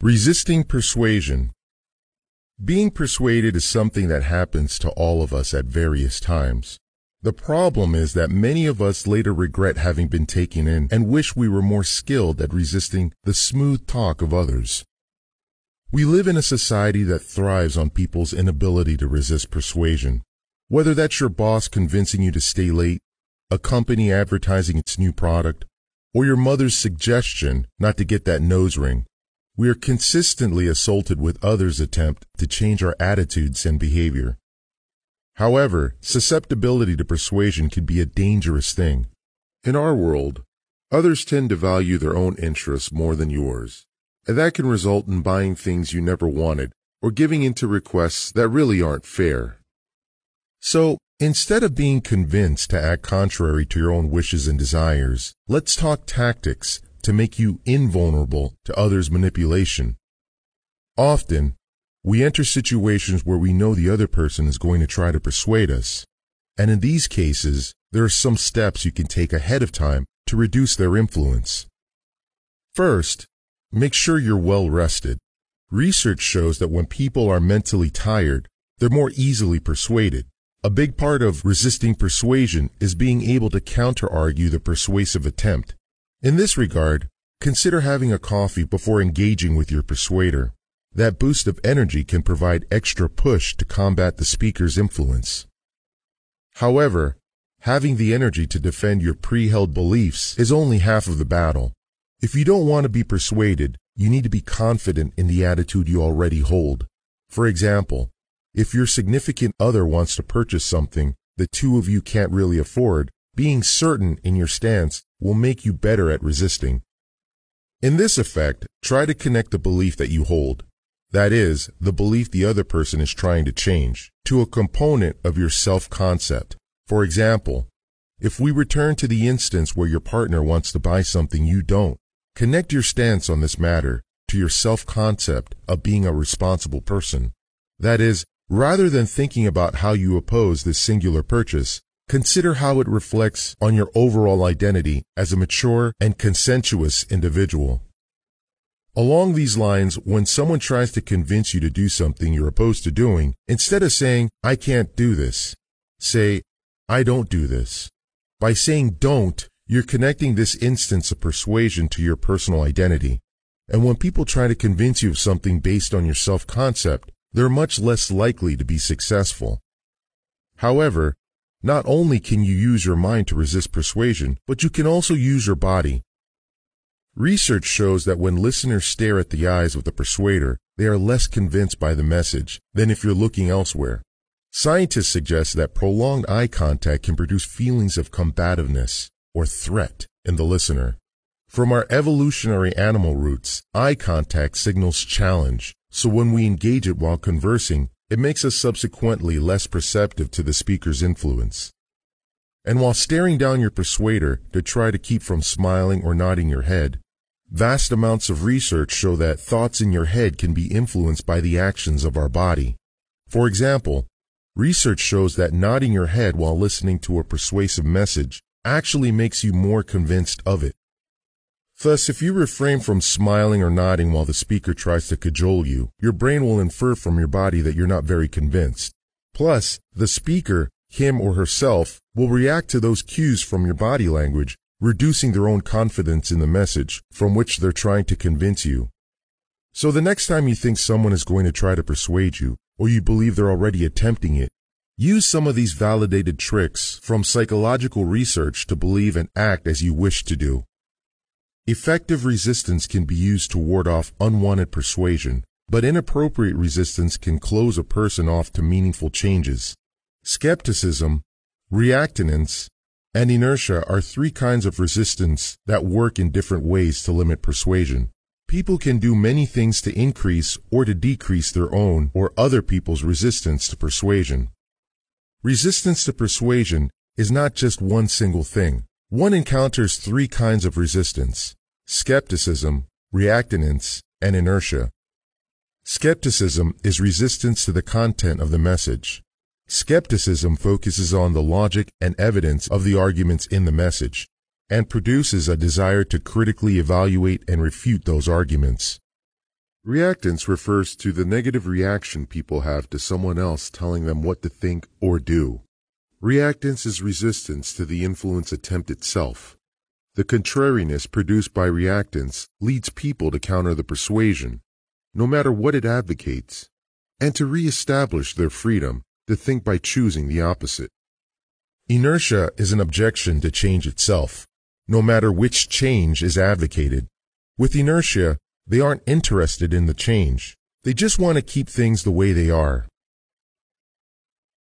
Resisting persuasion. Being persuaded is something that happens to all of us at various times. The problem is that many of us later regret having been taken in and wish we were more skilled at resisting the smooth talk of others. We live in a society that thrives on people's inability to resist persuasion. Whether that's your boss convincing you to stay late, a company advertising its new product, or your mother's suggestion not to get that nose ring. We are consistently assaulted with others' attempt to change our attitudes and behavior. However, susceptibility to persuasion can be a dangerous thing. In our world, others tend to value their own interests more than yours, and that can result in buying things you never wanted or giving in to requests that really aren't fair. So, Instead of being convinced to act contrary to your own wishes and desires, let's talk tactics to make you invulnerable to others' manipulation. Often, we enter situations where we know the other person is going to try to persuade us. And in these cases, there are some steps you can take ahead of time to reduce their influence. First, make sure you're well rested. Research shows that when people are mentally tired, they're more easily persuaded. A big part of resisting persuasion is being able to counter-argue the persuasive attempt. In this regard, consider having a coffee before engaging with your persuader. That boost of energy can provide extra push to combat the speaker's influence. However, having the energy to defend your pre-held beliefs is only half of the battle. If you don't want to be persuaded, you need to be confident in the attitude you already hold. For example, if your significant other wants to purchase something the two of you can't really afford, being certain in your stance will make you better at resisting. In this effect, try to connect the belief that you hold, that is, the belief the other person is trying to change, to a component of your self-concept. For example, if we return to the instance where your partner wants to buy something you don't, connect your stance on this matter to your self-concept of being a responsible person. That is, Rather than thinking about how you oppose this singular purchase, consider how it reflects on your overall identity as a mature and consensuous individual. Along these lines, when someone tries to convince you to do something you're opposed to doing, instead of saying, I can't do this, say, I don't do this. By saying don't, you're connecting this instance of persuasion to your personal identity. And when people try to convince you of something based on your self-concept, they're much less likely to be successful. However, not only can you use your mind to resist persuasion, but you can also use your body. Research shows that when listeners stare at the eyes of the persuader, they are less convinced by the message than if you're looking elsewhere. Scientists suggest that prolonged eye contact can produce feelings of combativeness or threat in the listener. From our evolutionary animal roots, eye contact signals challenge, so when we engage it while conversing, it makes us subsequently less perceptive to the speaker's influence. And while staring down your persuader to try to keep from smiling or nodding your head, vast amounts of research show that thoughts in your head can be influenced by the actions of our body. For example, research shows that nodding your head while listening to a persuasive message actually makes you more convinced of it. Thus, if you refrain from smiling or nodding while the speaker tries to cajole you, your brain will infer from your body that you're not very convinced. Plus, the speaker, him or herself, will react to those cues from your body language, reducing their own confidence in the message from which they're trying to convince you. So the next time you think someone is going to try to persuade you, or you believe they're already attempting it, use some of these validated tricks from psychological research to believe and act as you wish to do. Effective resistance can be used to ward off unwanted persuasion, but inappropriate resistance can close a person off to meaningful changes. Skepticism, reactance, and inertia are three kinds of resistance that work in different ways to limit persuasion. People can do many things to increase or to decrease their own or other people's resistance to persuasion. Resistance to persuasion is not just one single thing. One encounters three kinds of resistance skepticism, reactance, and inertia. Skepticism is resistance to the content of the message. Skepticism focuses on the logic and evidence of the arguments in the message and produces a desire to critically evaluate and refute those arguments. Reactance refers to the negative reaction people have to someone else telling them what to think or do. Reactance is resistance to the influence attempt itself. The contrariness produced by reactance leads people to counter the persuasion, no matter what it advocates, and to reestablish their freedom to think by choosing the opposite. Inertia is an objection to change itself, no matter which change is advocated. With inertia, they aren't interested in the change. They just want to keep things the way they are.